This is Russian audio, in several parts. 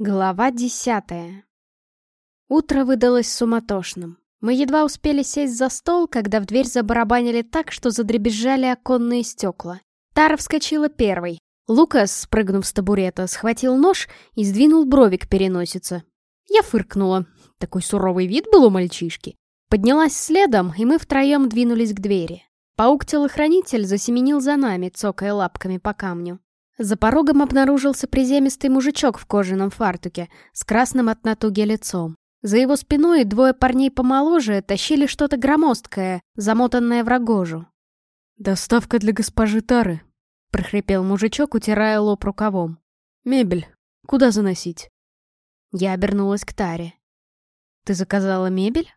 Глава десятая Утро выдалось суматошным. Мы едва успели сесть за стол, когда в дверь забарабанили так, что задребезжали оконные стекла. Тара вскочила первой. Лукас, спрыгнув с табурета, схватил нож и сдвинул брови к переносице. Я фыркнула. Такой суровый вид был у мальчишки. Поднялась следом, и мы втроем двинулись к двери. Паук-телохранитель засеменил за нами, цокая лапками по камню. За порогом обнаружился приземистый мужичок в кожаном фартуке с красным от натуги лицом. За его спиной двое парней помоложе тащили что-то громоздкое, замотанное в рогожу. «Доставка для госпожи Тары», — прохрипел мужичок, утирая лоб рукавом. «Мебель. Куда заносить?» Я обернулась к Таре. «Ты заказала мебель?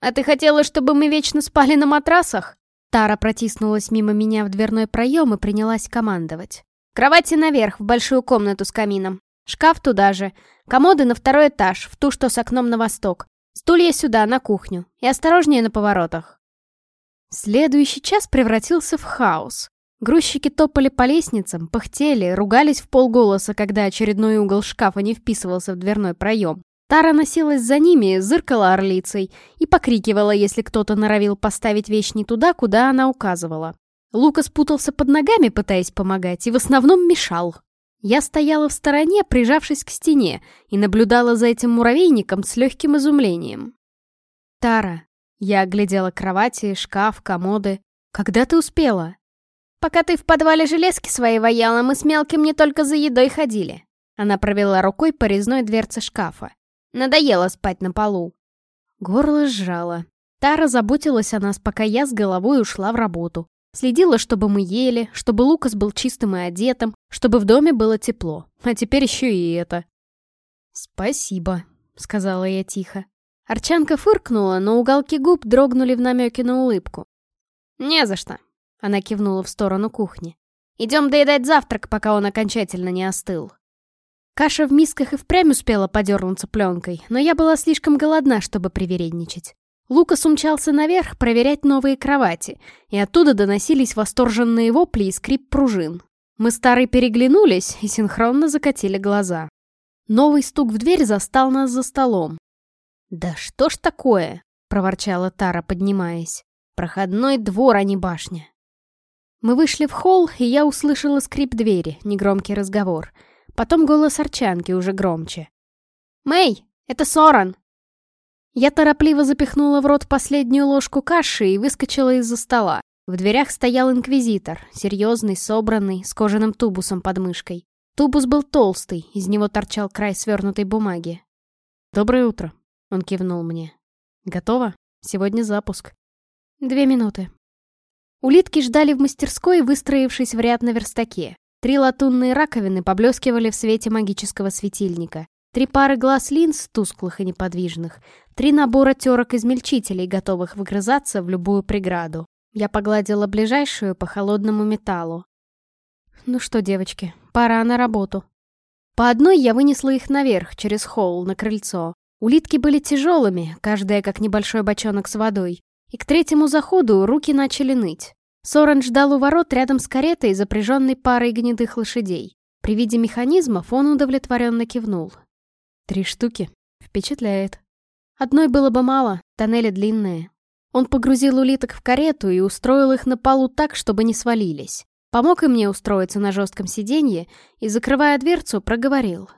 А ты хотела, чтобы мы вечно спали на матрасах?» Тара протиснулась мимо меня в дверной проем и принялась командовать. Кровати наверх, в большую комнату с камином. Шкаф туда же. Комоды на второй этаж, в ту, что с окном на восток. Стулья сюда, на кухню. И осторожнее на поворотах. Следующий час превратился в хаос. Грузчики топали по лестницам, пыхтели, ругались в полголоса, когда очередной угол шкафа не вписывался в дверной проем. Тара носилась за ними, зыркала орлицей и покрикивала, если кто-то норовил поставить вещь не туда, куда она указывала. Лука спутался под ногами, пытаясь помогать, и в основном мешал. Я стояла в стороне, прижавшись к стене, и наблюдала за этим муравейником с легким изумлением. «Тара», — я оглядела кровати, шкаф, комоды. «Когда ты успела?» «Пока ты в подвале железки своей ваяла, мы с мелким не только за едой ходили». Она провела рукой по резной дверце шкафа. Надоело спать на полу. Горло сжало. Тара заботилась о нас, пока я с головой ушла в работу. Следила, чтобы мы ели, чтобы Лукас был чистым и одетым, чтобы в доме было тепло. А теперь еще и это. «Спасибо», — сказала я тихо. Арчанка фыркнула, но уголки губ дрогнули в намеке на улыбку. «Не за что», — она кивнула в сторону кухни. «Идем доедать завтрак, пока он окончательно не остыл». Каша в мисках и впрямь успела подернуться пленкой, но я была слишком голодна, чтобы привередничать. Лукас умчался наверх проверять новые кровати, и оттуда доносились восторженные вопли и скрип пружин. Мы старые переглянулись и синхронно закатили глаза. Новый стук в дверь застал нас за столом. «Да что ж такое?» — проворчала Тара, поднимаясь. «Проходной двор, а не башня». Мы вышли в холл, и я услышала скрип двери, негромкий разговор. Потом голос Арчанки уже громче. «Мэй, это Соран!» Я торопливо запихнула в рот последнюю ложку каши и выскочила из-за стола. В дверях стоял инквизитор, серьезный, собранный, с кожаным тубусом под мышкой. Тубус был толстый, из него торчал край свернутой бумаги. «Доброе утро», — он кивнул мне. «Готово? Сегодня запуск». «Две минуты». Улитки ждали в мастерской, выстроившись в ряд на верстаке. Три латунные раковины поблескивали в свете магического светильника. Три пары глаз линз, тусклых и неподвижных. Три набора терок-измельчителей, готовых выгрызаться в любую преграду. Я погладила ближайшую по холодному металлу. Ну что, девочки, пора на работу. По одной я вынесла их наверх, через холл, на крыльцо. Улитки были тяжелыми, каждая как небольшой бочонок с водой. И к третьему заходу руки начали ныть. Сорен ждал у ворот рядом с каретой, запряженной парой гнедых лошадей. При виде механизмов он удовлетворенно кивнул. Три штуки. Впечатляет. Одной было бы мало, тоннели длинные. Он погрузил улиток в карету и устроил их на полу так, чтобы не свалились. Помог и мне устроиться на жестком сиденье и, закрывая дверцу, проговорил.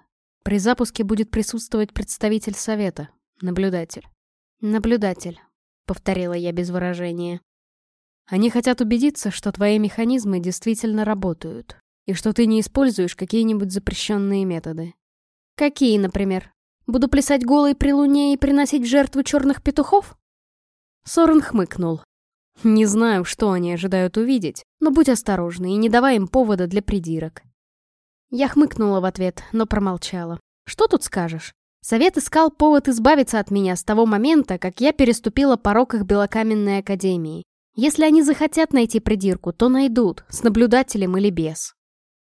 При запуске будет присутствовать представитель совета, наблюдатель. «Наблюдатель», — повторила я без выражения. «Они хотят убедиться, что твои механизмы действительно работают, и что ты не используешь какие-нибудь запрещенные методы. Какие, например? Буду плясать голой при луне и приносить в жертву черных петухов? Сорен хмыкнул. Не знаю, что они ожидают увидеть, но будь осторожна и не давай им повода для придирок. Я хмыкнула в ответ, но промолчала. Что тут скажешь? Совет искал повод избавиться от меня с того момента, как я переступила порог их белокаменной академии. Если они захотят найти придирку, то найдут, с наблюдателем или без.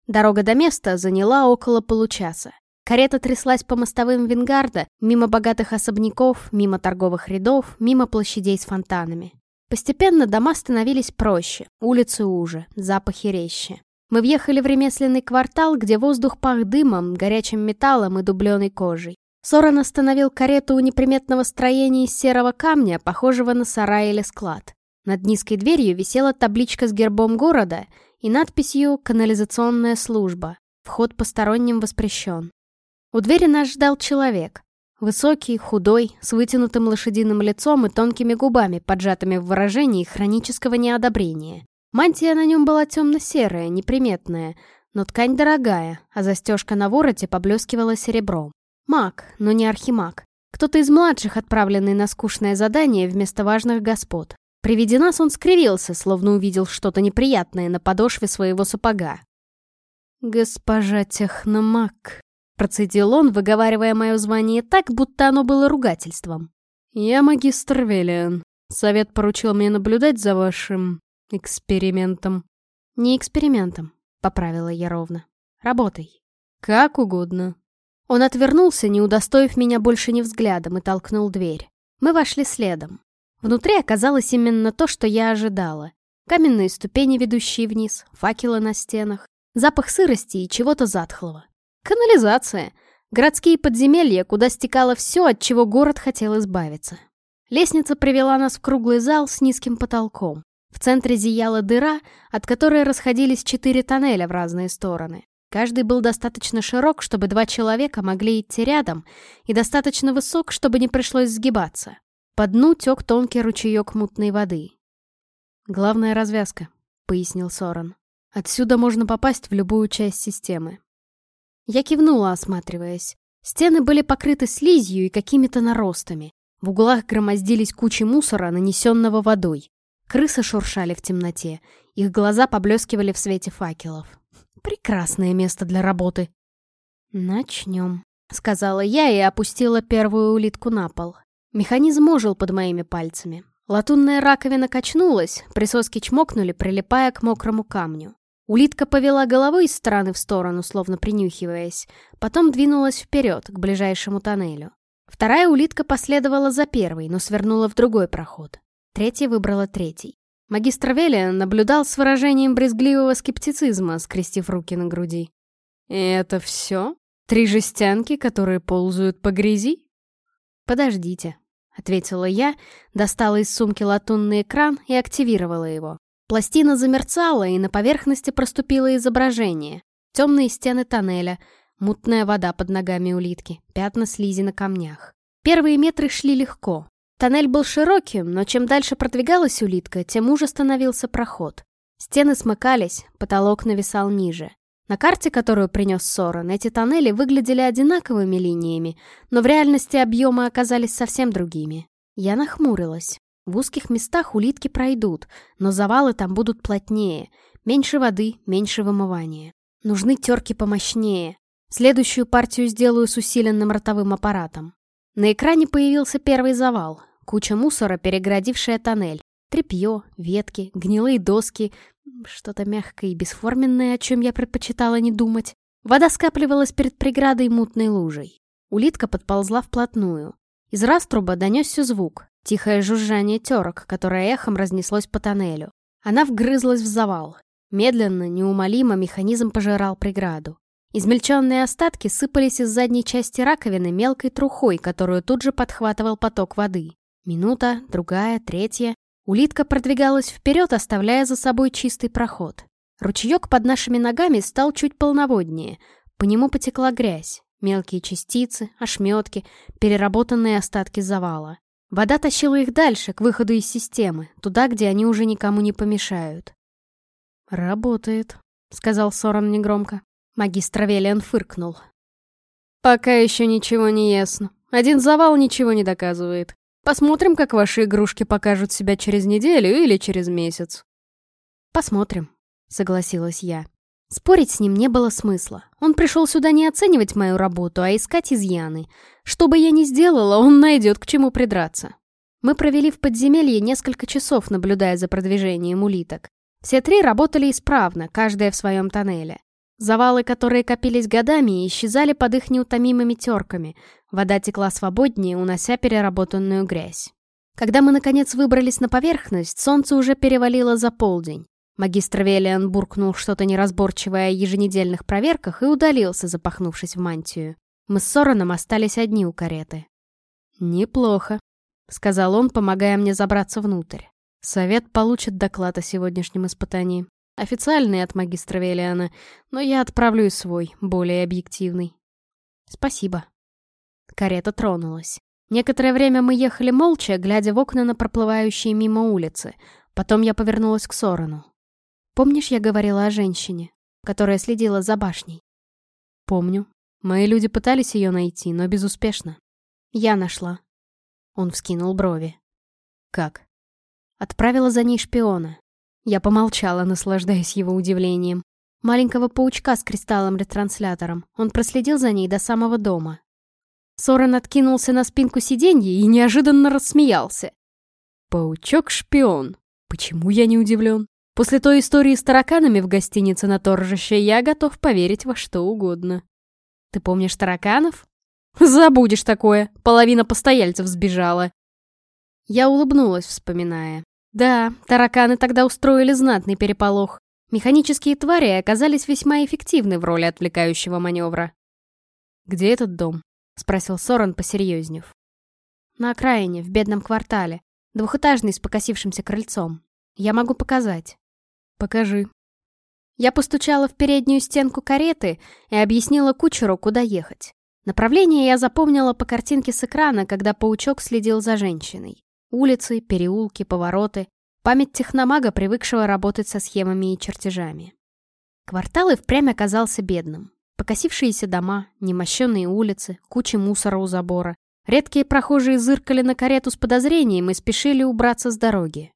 Дорога до места заняла около получаса. Карета тряслась по мостовым Вингарда, мимо богатых особняков, мимо торговых рядов, мимо площадей с фонтанами. Постепенно дома становились проще, улицы уже, запахи резче. Мы въехали в ремесленный квартал, где воздух пах дымом, горячим металлом и дубленой кожей. Соран остановил карету у неприметного строения из серого камня, похожего на сарай или склад. Над низкой дверью висела табличка с гербом города и надписью «Канализационная служба». Вход посторонним воспрещен. У двери нас ждал человек. Высокий, худой, с вытянутым лошадиным лицом и тонкими губами, поджатыми в выражении хронического неодобрения. Мантия на нем была темно-серая, неприметная, но ткань дорогая, а застежка на вороте поблескивала серебром. Маг, но не архимаг. Кто-то из младших, отправленный на скучное задание вместо важных господ. При виде нас он скривился, словно увидел что-то неприятное на подошве своего сапога. «Госпожа Техномаг», — процедил он, выговаривая мое звание так, будто оно было ругательством. «Я магистр Велиан. Совет поручил мне наблюдать за вашим... экспериментом». «Не экспериментом», — поправила я ровно. «Работай». «Как угодно». Он отвернулся, не удостоив меня больше ни взглядом, и толкнул дверь. Мы вошли следом. Внутри оказалось именно то, что я ожидала. Каменные ступени, ведущие вниз, факелы на стенах, запах сырости и чего-то затхлого. Канализация. Городские подземелья, куда стекало все, от чего город хотел избавиться. Лестница привела нас в круглый зал с низким потолком. В центре зияла дыра, от которой расходились четыре тоннеля в разные стороны. Каждый был достаточно широк, чтобы два человека могли идти рядом, и достаточно высок, чтобы не пришлось сгибаться. По дну тек тонкий ручеек мутной воды. «Главная развязка», — пояснил Соран. «Отсюда можно попасть в любую часть системы». Я кивнула, осматриваясь. Стены были покрыты слизью и какими-то наростами. В углах громоздились кучи мусора, нанесенного водой. Крысы шуршали в темноте. Их глаза поблескивали в свете факелов. Прекрасное место для работы. «Начнем», — сказала я и опустила первую улитку на пол. Механизм ожил под моими пальцами. Латунная раковина качнулась, присоски чмокнули, прилипая к мокрому камню. Улитка повела головой из стороны в сторону, словно принюхиваясь, потом двинулась вперед, к ближайшему тоннелю. Вторая улитка последовала за первой, но свернула в другой проход. Третья выбрала третий. Магистр Велия наблюдал с выражением брезгливого скептицизма, скрестив руки на груди. «И это все? Три жестянки, которые ползают по грязи?» «Подождите», — ответила я, достала из сумки латунный экран и активировала его. Пластина замерцала, и на поверхности проступило изображение. Темные стены тоннеля, мутная вода под ногами улитки, пятна слизи на камнях. Первые метры шли легко. Тоннель был широким, но чем дальше продвигалась улитка, тем уже становился проход. Стены смыкались, потолок нависал ниже. На карте, которую принес Сорен, эти тоннели выглядели одинаковыми линиями, но в реальности объемы оказались совсем другими. Я нахмурилась. В узких местах улитки пройдут, но завалы там будут плотнее. Меньше воды, меньше вымывания. Нужны терки помощнее. Следующую партию сделаю с усиленным ротовым аппаратом. На экране появился первый завал. Куча мусора, перегородившая тоннель. Тряпье, ветки, гнилые доски, что-то мягкое и бесформенное, о чем я предпочитала не думать. Вода скапливалась перед преградой мутной лужей. Улитка подползла вплотную. Из раструба донесся звук, тихое жужжание терок, которое эхом разнеслось по тоннелю. Она вгрызлась в завал. Медленно, неумолимо механизм пожирал преграду. Измельченные остатки сыпались из задней части раковины мелкой трухой, которую тут же подхватывал поток воды. Минута, другая, третья. Улитка продвигалась вперед, оставляя за собой чистый проход. Ручеек под нашими ногами стал чуть полноводнее. По нему потекла грязь, мелкие частицы, ошметки, переработанные остатки завала. Вода тащила их дальше, к выходу из системы, туда, где они уже никому не помешают. «Работает», — сказал Соран негромко. Магистр Велиан фыркнул. «Пока еще ничего не ясно. Один завал ничего не доказывает. Посмотрим, как ваши игрушки покажут себя через неделю или через месяц». «Посмотрим», — согласилась я. Спорить с ним не было смысла. Он пришел сюда не оценивать мою работу, а искать изъяны. Что бы я ни сделала, он найдет к чему придраться. Мы провели в подземелье несколько часов, наблюдая за продвижением улиток. Все три работали исправно, каждая в своем тоннеле. Завалы, которые копились годами, исчезали под их неутомимыми терками. Вода текла свободнее, унося переработанную грязь. Когда мы, наконец, выбрались на поверхность, солнце уже перевалило за полдень. Магистр Велиан буркнул что-то неразборчивое о еженедельных проверках и удалился, запахнувшись в мантию. Мы с Сораном остались одни у кареты. «Неплохо», — сказал он, помогая мне забраться внутрь. «Совет получит доклад о сегодняшнем испытании. Официальный от магистра Велиана, но я отправлю и свой, более объективный». «Спасибо». Карета тронулась. Некоторое время мы ехали молча, глядя в окна на проплывающие мимо улицы. Потом я повернулась к Сорану. «Помнишь, я говорила о женщине, которая следила за башней?» «Помню. Мои люди пытались ее найти, но безуспешно». «Я нашла». Он вскинул брови. «Как?» Отправила за ней шпиона. Я помолчала, наслаждаясь его удивлением. Маленького паучка с кристаллом-ретранслятором. Он проследил за ней до самого дома. Сорен откинулся на спинку сиденья и неожиданно рассмеялся. «Паучок-шпион. Почему я не удивлен? После той истории с тараканами в гостинице на торжище я готов поверить во что угодно». «Ты помнишь тараканов?» «Забудешь такое. Половина постояльцев сбежала». Я улыбнулась, вспоминая. Да, тараканы тогда устроили знатный переполох. Механические твари оказались весьма эффективны в роли отвлекающего маневра. «Где этот дом?» — спросил Соран, посерьезнев. «На окраине, в бедном квартале. Двухэтажный с покосившимся крыльцом. Я могу показать». «Покажи». Я постучала в переднюю стенку кареты и объяснила кучеру, куда ехать. Направление я запомнила по картинке с экрана, когда паучок следил за женщиной. Улицы, переулки, повороты. Память техномага, привыкшего работать со схемами и чертежами. Квартал и впрямь оказался бедным. Покосившиеся дома, немощенные улицы, куча мусора у забора. Редкие прохожие зыркали на карету с подозрением и спешили убраться с дороги.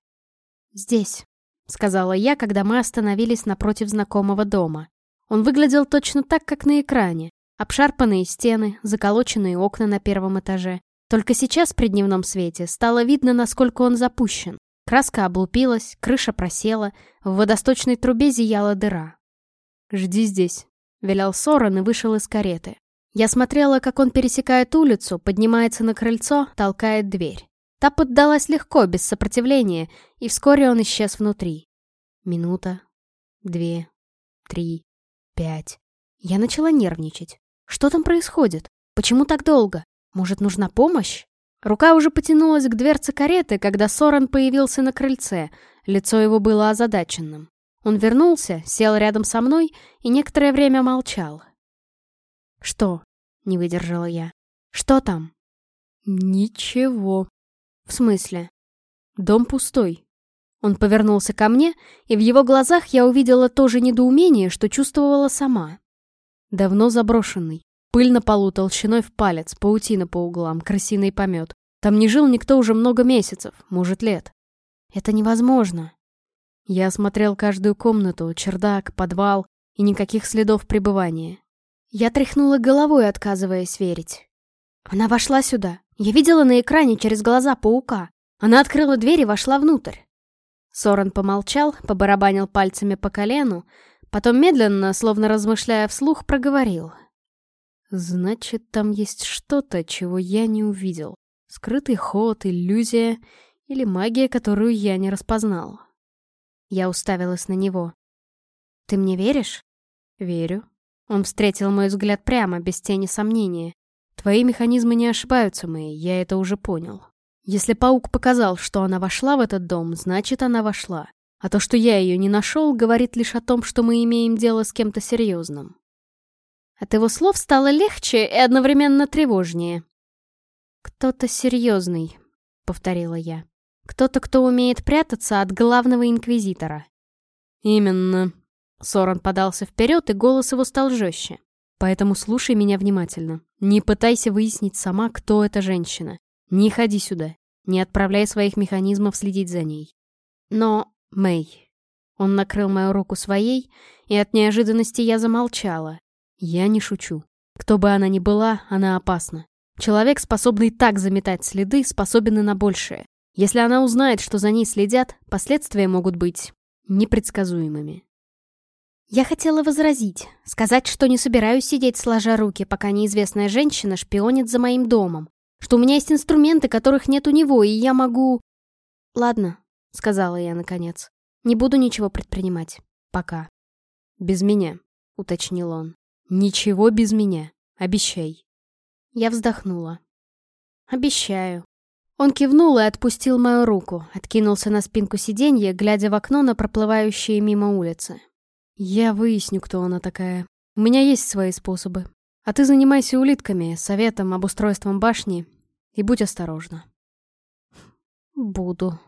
«Здесь», — сказала я, когда мы остановились напротив знакомого дома. Он выглядел точно так, как на экране. Обшарпанные стены, заколоченные окна на первом этаже. Только сейчас при дневном свете стало видно, насколько он запущен. Краска облупилась, крыша просела, в водосточной трубе зияла дыра. «Жди здесь», — велел Соран и вышел из кареты. Я смотрела, как он пересекает улицу, поднимается на крыльцо, толкает дверь. Та поддалась легко, без сопротивления, и вскоре он исчез внутри. Минута, две, три, пять. Я начала нервничать. Что там происходит? Почему так долго? Может, нужна помощь? Рука уже потянулась к дверце кареты, когда Соран появился на крыльце. Лицо его было озадаченным. Он вернулся, сел рядом со мной и некоторое время молчал. «Что?» — не выдержала я. «Что там?» «Ничего». «В смысле?» «Дом пустой». Он повернулся ко мне, и в его глазах я увидела то же недоумение, что чувствовала сама. Давно заброшенный. Пыль на полу толщиной в палец, паутина по углам, крысиный помет. Там не жил никто уже много месяцев, может, лет. Это невозможно. Я осмотрел каждую комнату, чердак, подвал и никаких следов пребывания. Я тряхнула головой, отказываясь верить. Она вошла сюда. Я видела на экране через глаза паука. Она открыла дверь и вошла внутрь. Сорен помолчал, побарабанил пальцами по колену, потом медленно, словно размышляя вслух, проговорил. «Значит, там есть что-то, чего я не увидел. Скрытый ход, иллюзия или магия, которую я не распознал. Я уставилась на него. «Ты мне веришь?» «Верю». Он встретил мой взгляд прямо, без тени сомнения. «Твои механизмы не ошибаются, Мэй, я это уже понял. Если паук показал, что она вошла в этот дом, значит, она вошла. А то, что я ее не нашел, говорит лишь о том, что мы имеем дело с кем-то серьезным». От его слов стало легче и одновременно тревожнее. «Кто-то серьезный», — повторила я. Кто-то, кто умеет прятаться от главного инквизитора. Именно. Соран подался вперед, и голос его стал жестче. Поэтому слушай меня внимательно. Не пытайся выяснить сама, кто эта женщина. Не ходи сюда. Не отправляй своих механизмов следить за ней. Но, Мэй... Он накрыл мою руку своей, и от неожиданности я замолчала. Я не шучу. Кто бы она ни была, она опасна. Человек, способный так заметать следы, способен и на большее. Если она узнает, что за ней следят, последствия могут быть непредсказуемыми. Я хотела возразить, сказать, что не собираюсь сидеть сложа руки, пока неизвестная женщина шпионит за моим домом, что у меня есть инструменты, которых нет у него, и я могу... «Ладно», — сказала я наконец. Не буду ничего предпринимать. Пока. Без меня, уточнил он. Ничего без меня. Обещай. Я вздохнула. Обещаю. Он кивнул и отпустил мою руку, откинулся на спинку сиденья, глядя в окно на проплывающие мимо улицы. Я выясню, кто она такая. У меня есть свои способы. А ты занимайся улитками, советом, обустройством башни и будь осторожна. Буду.